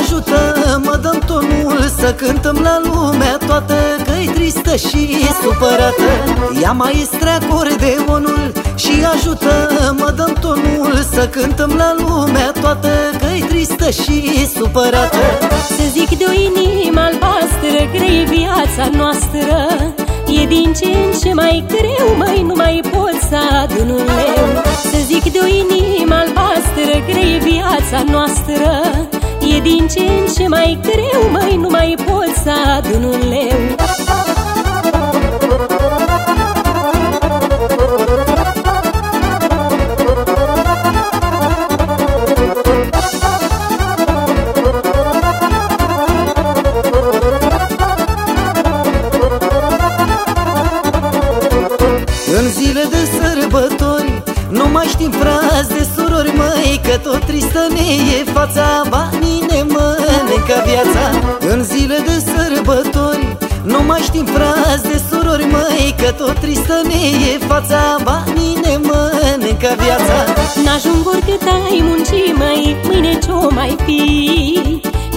ajută Mă dăm tonul să cântăm la lumea toată Că-i tristă și supărată. Ia maestre acordeonul și ajută Mă dăm tonul să cântăm la lumea toată Că-i tristă și supărată. Se zic de o inimă albastră Grei viața noastră. E din ce în ce mai greu, mai nu mai pot să adun un leu viața noastră. E din ce în ce mai greu, mai nu mai pot să adun un leu. În zile de sărbători Nu mai știm fraze de surori, măi Că tot tristă ne e fața. Banii ne mănâncă viața În zile de sărbători. Nu mai știm fraze de surori, măi Că tot tristă ne e fața. Banii ne mănâncă viața. N-ajung oricât ai muncit, măi Mâine ce-o mai fi?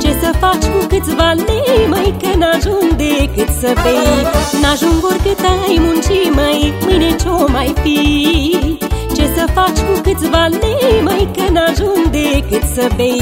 Ce să faci cu câțiva lei, măi Că n-ajung decât să bei N-ajung oricât ai muncit, măi Mâine ce-o mai fi? Ce să faci cu câțiva lei, măi Că n-ajung decât să bei.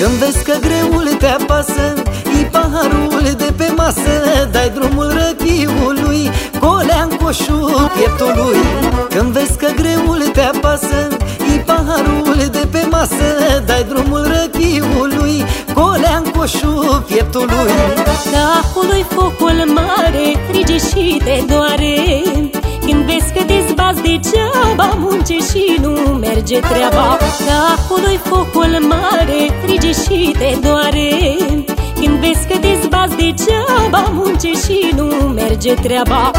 Când vezi că greul te apasă I paharul de pe masă Dai drumul răchiului Colea în coșul pieptului Când vezi că greul te apasă I paharul de pe masă Dai drumul răchiului Colea în coșul pieptului. Că acolo-i focul mare Frige și te doare. Când vezi că te zbați degeaba Munce și nu merge treaba. Că acolo-i focul mare Frige și te doare. Când vezi că te zbați degeaba Munce și nu merge treaba